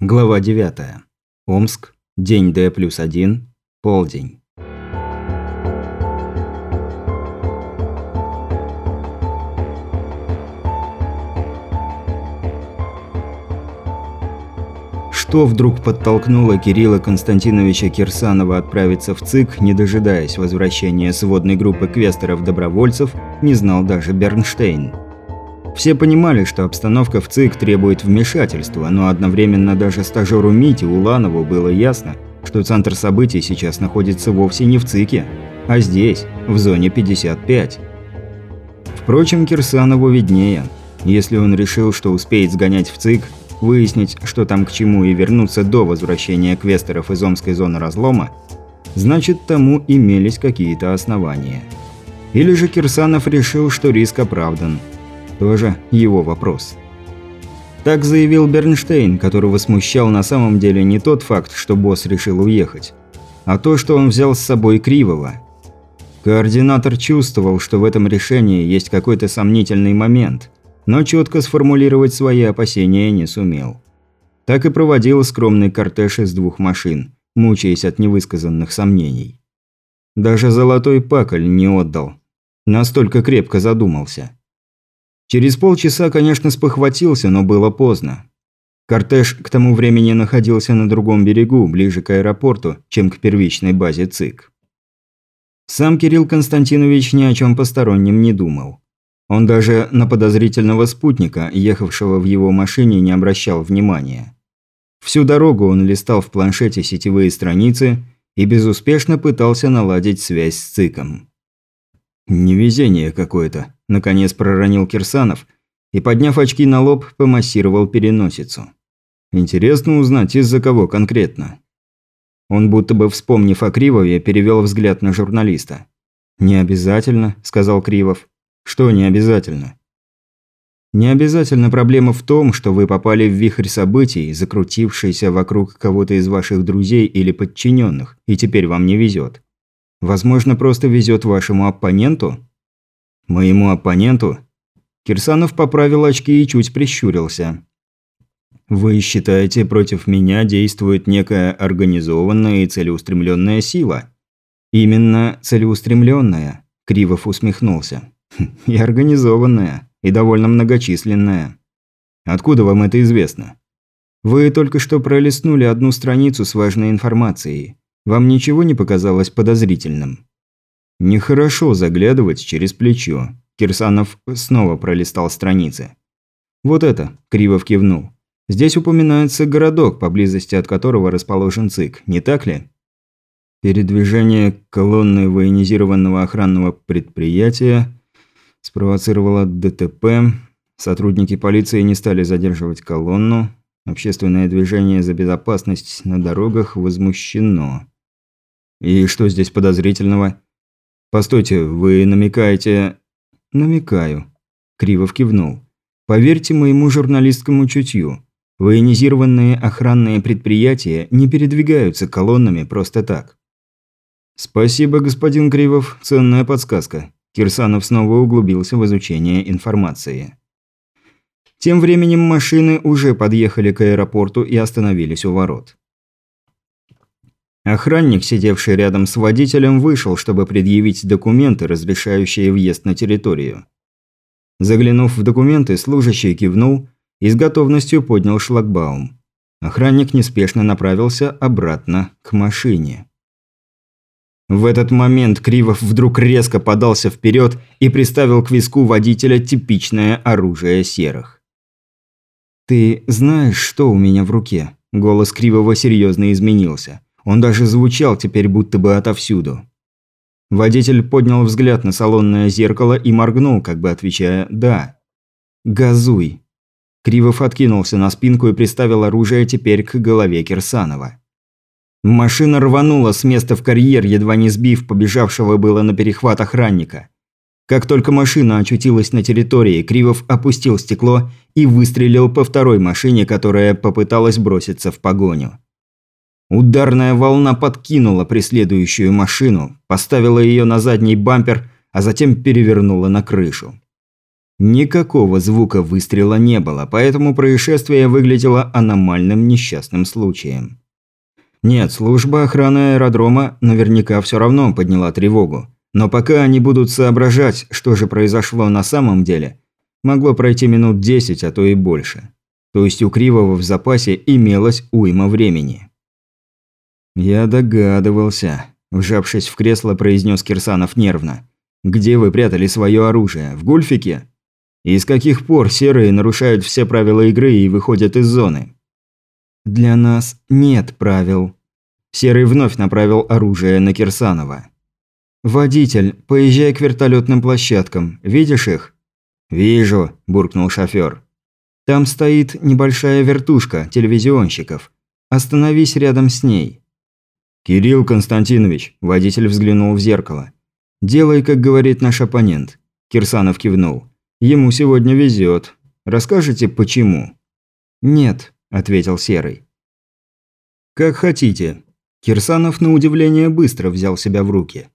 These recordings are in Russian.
Глава 9. Омск. День Д плюс 1. Полдень. Что вдруг подтолкнуло Кирилла Константиновича Кирсанова отправиться в ЦИК, не дожидаясь возвращения сводной группы квестеров-добровольцев, не знал даже Бернштейн. Все понимали, что обстановка в ЦИК требует вмешательства, но одновременно даже стажеру Мите Уланову было ясно, что центр событий сейчас находится вовсе не в ЦИКе, а здесь, в зоне 55. Впрочем, Кирсанову виднее. Если он решил, что успеет сгонять в ЦИК, выяснить, что там к чему и вернуться до возвращения квестеров из Омской зоны разлома, значит тому имелись какие-то основания. Или же Кирсанов решил, что риск оправдан – тоже его вопрос. Так заявил Бернштейн, которого смущал на самом деле не тот факт, что босс решил уехать, а то, что он взял с собой Кривого. Координатор чувствовал, что в этом решении есть какой-то сомнительный момент, но четко сформулировать свои опасения не сумел. Так и проводил скромный кортеж из двух машин, мучаясь от невысказанных сомнений. Даже золотой пакль не отдал. Настолько крепко задумался. Через полчаса, конечно, спохватился, но было поздно. Кортеж к тому времени находился на другом берегу, ближе к аэропорту, чем к первичной базе ЦИК. Сам Кирилл Константинович ни о чем постороннем не думал. Он даже на подозрительного спутника, ехавшего в его машине, не обращал внимания. Всю дорогу он листал в планшете сетевые страницы и безуспешно пытался наладить связь с ЦИКом. «Невезение какое-то», – наконец проронил Кирсанов и, подняв очки на лоб, помассировал переносицу. «Интересно узнать, из-за кого конкретно». Он, будто бы вспомнив о Кривове, перевел взгляд на журналиста. «Не обязательно», – сказал Кривов. «Что не обязательно?» «Не обязательно проблема в том, что вы попали в вихрь событий, закрутившийся вокруг кого-то из ваших друзей или подчиненных, и теперь вам не везет. Возможно, просто везет вашему оппоненту? Моему оппоненту? Кирсанов поправил очки и чуть прищурился. Вы считаете, против меня действует некая организованная и целеустремленная сила? Именно целеустремленная, Кривов усмехнулся. «Хм, и организованная, и довольно многочисленная. Откуда вам это известно? Вы только что пролистнули одну страницу с важной информацией. Вам ничего не показалось подозрительным? Нехорошо заглядывать через плечо. Кирсанов снова пролистал страницы. Вот это, Кривов кивнул. Здесь упоминается городок, поблизости от которого расположен ЦИК, не так ли? Передвижение колонны военизированного охранного предприятия спровоцировало ДТП. Сотрудники полиции не стали задерживать колонну. Общественное движение за безопасность на дорогах возмущено. И что здесь подозрительного? Постойте, вы намекаете... Намекаю. Кривов кивнул. Поверьте моему журналистскому чутью. Военизированные охранные предприятия не передвигаются колоннами просто так. Спасибо, господин Кривов, ценная подсказка. Кирсанов снова углубился в изучение информации. Тем временем машины уже подъехали к аэропорту и остановились у ворот. Охранник, сидевший рядом с водителем, вышел, чтобы предъявить документы, разрешающие въезд на территорию. Заглянув в документы, служащий кивнул и с готовностью поднял шлагбаум. Охранник неспешно направился обратно к машине. В этот момент Кривов вдруг резко подался вперед и приставил к виску водителя типичное оружие серых. «Ты знаешь, что у меня в руке?» Голос Кривого серьезно изменился. Он даже звучал теперь будто бы отовсюду. Водитель поднял взгляд на салонное зеркало и моргнул, как бы отвечая «да». «Газуй». Кривов откинулся на спинку и приставил оружие теперь к голове Кирсанова. Машина рванула с места в карьер, едва не сбив побежавшего было на перехват охранника. Как только машина очутилась на территории, Кривов опустил стекло и выстрелил по второй машине, которая попыталась броситься в погоню. Ударная волна подкинула преследующую машину, поставила ее на задний бампер, а затем перевернула на крышу. Никакого звука выстрела не было, поэтому происшествие выглядело аномальным несчастным случаем. Нет, служба охраны аэродрома наверняка все равно подняла тревогу. Но пока они будут соображать, что же произошло на самом деле, могло пройти минут 10, а то и больше. То есть у Кривого в запасе имелось уйма времени. «Я догадывался», – вжавшись в кресло, произнес Кирсанов нервно. «Где вы прятали свое оружие? В гульфике? И с каких пор серые нарушают все правила игры и выходят из зоны?» «Для нас нет правил». Серый вновь направил оружие на Кирсанова. «Водитель, поезжай к вертолетным площадкам. Видишь их?» «Вижу», – буркнул шофер. «Там стоит небольшая вертушка телевизионщиков. Остановись рядом с ней». «Кирилл Константинович», – водитель взглянул в зеркало. «Делай, как говорит наш оппонент». Кирсанов кивнул. «Ему сегодня везет. Расскажете, почему?» «Нет», – ответил Серый. «Как хотите». Кирсанов, на удивление, быстро взял себя в руки.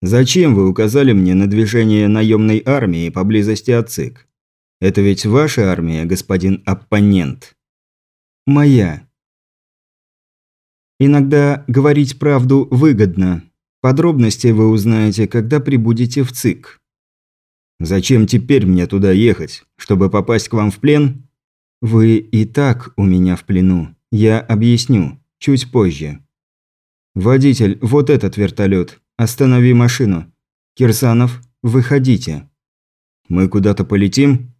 «Зачем вы указали мне на движение наемной армии поблизости от ЦИК? Это ведь ваша армия, господин оппонент?» «Моя», Иногда говорить правду выгодно. Подробности вы узнаете, когда прибудете в ЦИК. Зачем теперь мне туда ехать? Чтобы попасть к вам в плен? Вы и так у меня в плену. Я объясню. Чуть позже. Водитель, вот этот вертолет. Останови машину. Кирсанов, выходите. Мы куда-то полетим?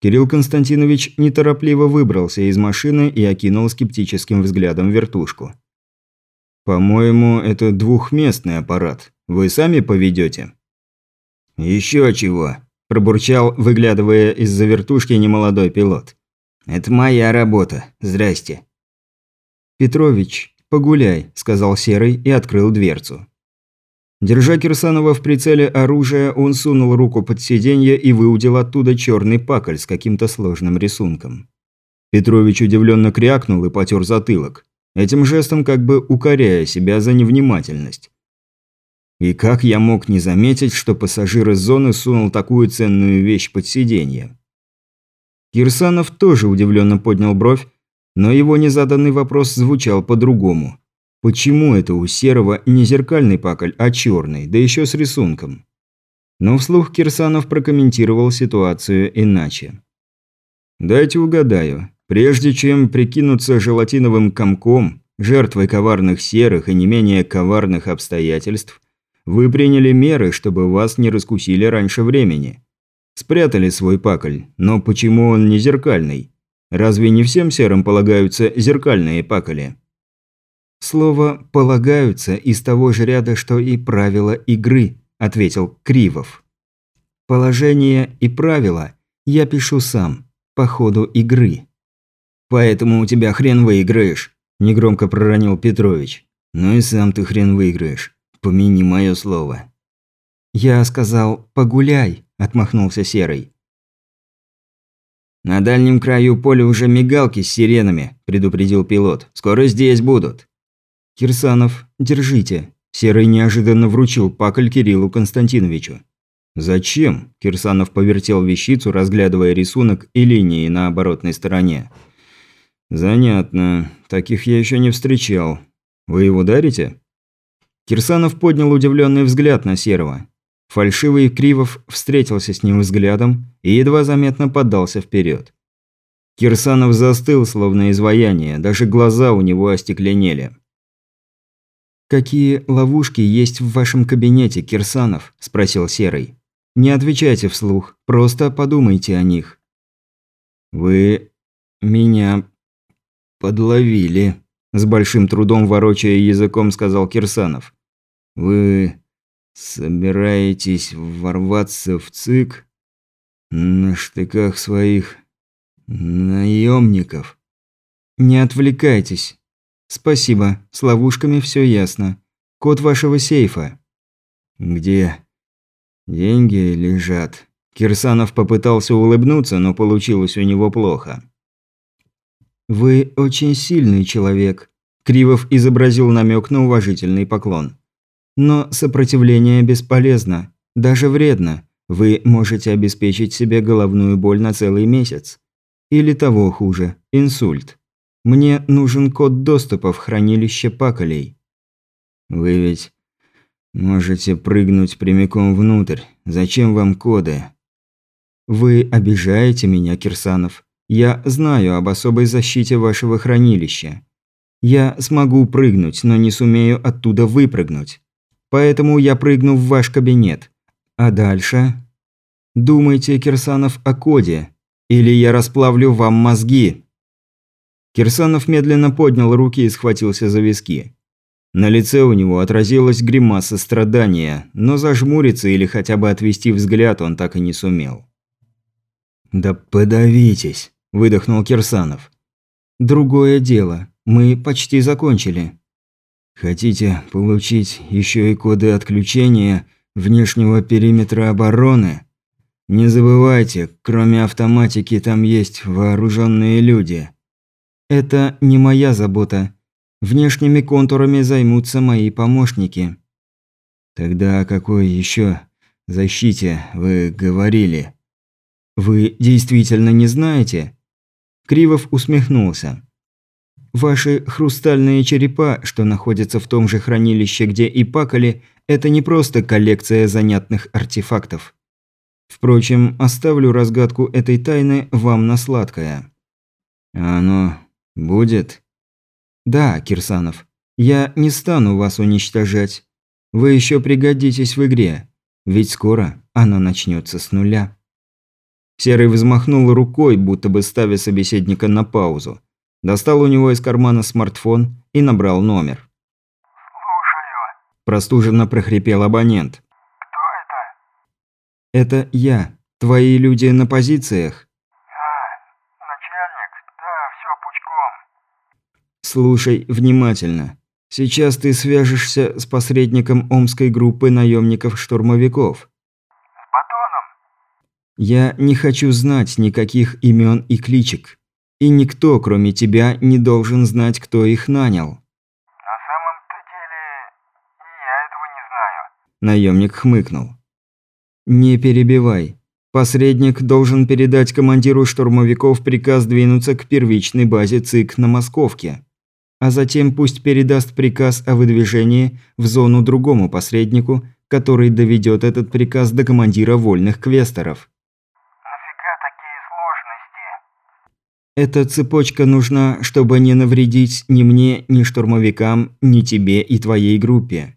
Кирилл Константинович неторопливо выбрался из машины и окинул скептическим взглядом вертушку. «По-моему, это двухместный аппарат. Вы сами поведете?» «Еще чего», – пробурчал, выглядывая из-за вертушки немолодой пилот. «Это моя работа. Здрасте». «Петрович, погуляй», – сказал Серый и открыл дверцу. Держа Кирсанова в прицеле оружия, он сунул руку под сиденье и выудил оттуда черный пакль с каким-то сложным рисунком. Петрович удивленно крякнул и потер затылок, этим жестом как бы укоряя себя за невнимательность. И как я мог не заметить, что пассажир из зоны сунул такую ценную вещь под сиденье? Кирсанов тоже удивленно поднял бровь, но его незаданный вопрос звучал по-другому. Почему это у серого не зеркальный пакль, а черный, да еще с рисунком? Но вслух Кирсанов прокомментировал ситуацию иначе. «Дайте угадаю. Прежде чем прикинуться желатиновым комком, жертвой коварных серых и не менее коварных обстоятельств, вы приняли меры, чтобы вас не раскусили раньше времени. Спрятали свой пакль, но почему он не зеркальный? Разве не всем серым полагаются зеркальные пакли?» «Слово «полагаются» из того же ряда, что и правила игры», – ответил Кривов. «Положение и правила я пишу сам, по ходу игры». «Поэтому у тебя хрен выиграешь», – негромко проронил Петрович. «Ну и сам ты хрен выиграешь. Помяни мое слово». «Я сказал «погуляй», – отмахнулся Серый. «На дальнем краю поля уже мигалки с сиренами», – предупредил пилот. «Скоро здесь будут». «Кирсанов, держите». Серый неожиданно вручил пакль Кириллу Константиновичу. «Зачем?» – Кирсанов повертел вещицу, разглядывая рисунок и линии на оборотной стороне. «Занятно. Таких я еще не встречал. Вы его дарите?» Кирсанов поднял удивленный взгляд на Серого. Фальшивый Кривов встретился с ним взглядом и едва заметно поддался вперед. Кирсанов застыл, словно изваяние, даже глаза у него остекленели. «Какие ловушки есть в вашем кабинете, Кирсанов?» – спросил Серый. «Не отвечайте вслух, просто подумайте о них». «Вы меня подловили», – с большим трудом ворочая языком сказал Кирсанов. «Вы собираетесь ворваться в ЦИК на штыках своих наемников?» «Не отвлекайтесь», «Спасибо. С ловушками все ясно. Код вашего сейфа». «Где?» «Деньги лежат». Кирсанов попытался улыбнуться, но получилось у него плохо. «Вы очень сильный человек», – Кривов изобразил намек на уважительный поклон. «Но сопротивление бесполезно, даже вредно. Вы можете обеспечить себе головную боль на целый месяц. Или того хуже – инсульт. Мне нужен код доступа в хранилище паколей. Вы ведь можете прыгнуть прямиком внутрь. Зачем вам коды? Вы обижаете меня, Кирсанов. Я знаю об особой защите вашего хранилища. Я смогу прыгнуть, но не сумею оттуда выпрыгнуть. Поэтому я прыгну в ваш кабинет. А дальше? Думайте, Кирсанов, о коде. Или я расплавлю вам мозги. Кирсанов медленно поднял руки и схватился за виски. На лице у него отразилась гримаса страдания, но зажмуриться или хотя бы отвести взгляд он так и не сумел. «Да подавитесь», – выдохнул Кирсанов. «Другое дело. Мы почти закончили». «Хотите получить еще и коды отключения внешнего периметра обороны? Не забывайте, кроме автоматики там есть вооруженные люди». «Это не моя забота. Внешними контурами займутся мои помощники». «Тогда о какой еще защите вы говорили?» «Вы действительно не знаете?» Кривов усмехнулся. «Ваши хрустальные черепа, что находятся в том же хранилище, где и пакали, это не просто коллекция занятных артефактов. Впрочем, оставлю разгадку этой тайны вам на сладкое». «А оно будет?» «Да, Кирсанов. Я не стану вас уничтожать. Вы еще пригодитесь в игре. Ведь скоро она начнется с нуля». Серый взмахнул рукой, будто бы ставя собеседника на паузу. Достал у него из кармана смартфон и набрал номер. «Слушаю». Простуженно прохрипел абонент. «Кто это?» «Это я. Твои люди на позициях?» «А, начальник? Да, все пучком». «Слушай внимательно. Сейчас ты свяжешься с посредником Омской группы наемников-штурмовиков. С батоном? Я не хочу знать никаких имен и кличек. И никто, кроме тебя, не должен знать, кто их нанял. На самом-то деле, и я этого не знаю». Наемник хмыкнул. Не перебивай. Посредник должен передать командиру штурмовиков приказ двинуться к первичной базе ЦИК на Московке. А затем пусть передаст приказ о выдвижении в зону другому посреднику, который доведет этот приказ до командира вольных квесторов. Нафига такие сложности? Эта цепочка нужна, чтобы не навредить ни мне, ни штурмовикам, ни тебе и твоей группе.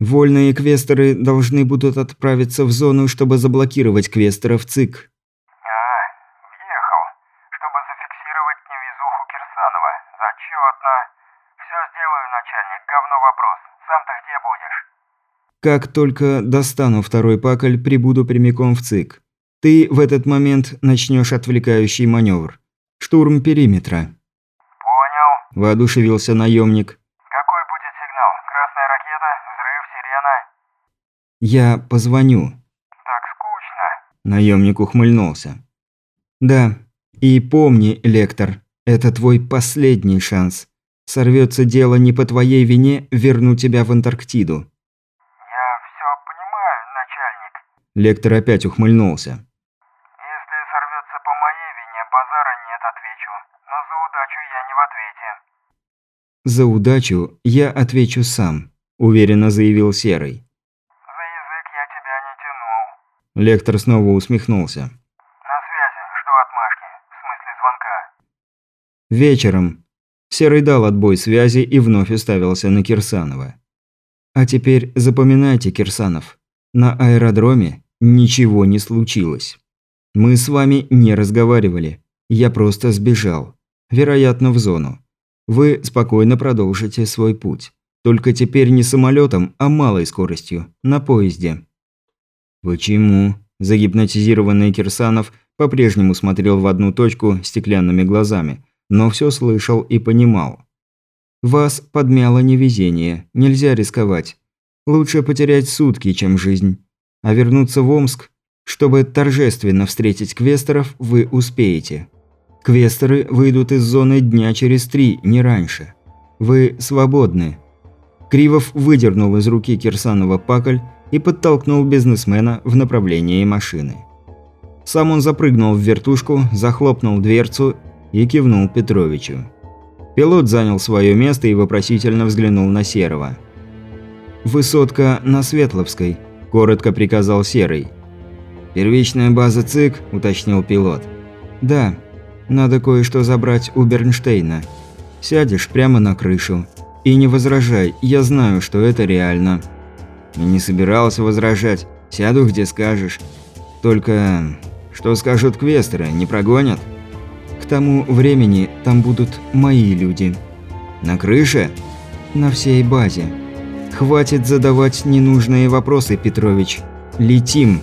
Вольные квесторы должны будут отправиться в зону, чтобы заблокировать квесторов ЦИК. А, въехал. Чтобы зафиксировать невезуху Кирсанова. Зачетно. Все сделаю, начальник. Говно вопрос. Сам-то где будешь? Как только достану второй пакль, прибуду прямиком в ЦИК. Ты в этот момент начнешь отвлекающий маневр. Штурм периметра. Понял. Воодушевился наемник. Какой будет сигнал? Красная ракета? Взрыв? Сирена? Я позвоню. Так скучно. Наемник ухмыльнулся. Да. И помни, Лектор, это твой последний шанс. Сорвется дело не по твоей вине, верну тебя в Антарктиду. Я все понимаю, начальник. Лектор опять ухмыльнулся. Если сорвется по моей вине, базара нет, отвечу. Но за удачу я не в ответе. За удачу я отвечу сам, уверенно заявил Серый. За язык я тебя не тянул. Лектор снова усмехнулся. На связи, жду отмашки. В смысле звонка. Вечером. Серый дал отбой связи и вновь уставился на Кирсанова. А теперь запоминайте, Кирсанов. На аэродроме ничего не случилось. Мы с вами не разговаривали. Я просто сбежал. Вероятно, в зону. Вы спокойно продолжите свой путь. Только теперь не самолетом, а малой скоростью, на поезде. Почему? Загипнотизированный Кирсанов по-прежнему смотрел в одну точку стеклянными глазами, но все слышал и понимал. Вас подмяло невезение, нельзя рисковать. Лучше потерять сутки, чем жизнь. А вернуться в Омск, чтобы торжественно встретить квесторов, вы успеете. Квесторы выйдут из зоны дня через три, не раньше. Вы свободны. Кривов выдернул из руки Кирсанова пакль и подтолкнул бизнесмена в направлении машины. Сам он запрыгнул в вертушку, захлопнул дверцу и кивнул Петровичу. Пилот занял свое место и вопросительно взглянул на Серого. «Высотка на Светловской», – коротко приказал Серый. «Первичная база ЦИК», – уточнил пилот. «Да, надо кое-что забрать у Бернштейна. Сядешь прямо на крышу. И не возражай, я знаю, что это реально». «Не собирался возражать. Сяду, где скажешь. Только... Что скажут квестеры, не прогонят?» «К тому времени там будут мои люди». «На крыше?» «На всей базе. Хватит задавать ненужные вопросы, Петрович. Летим!»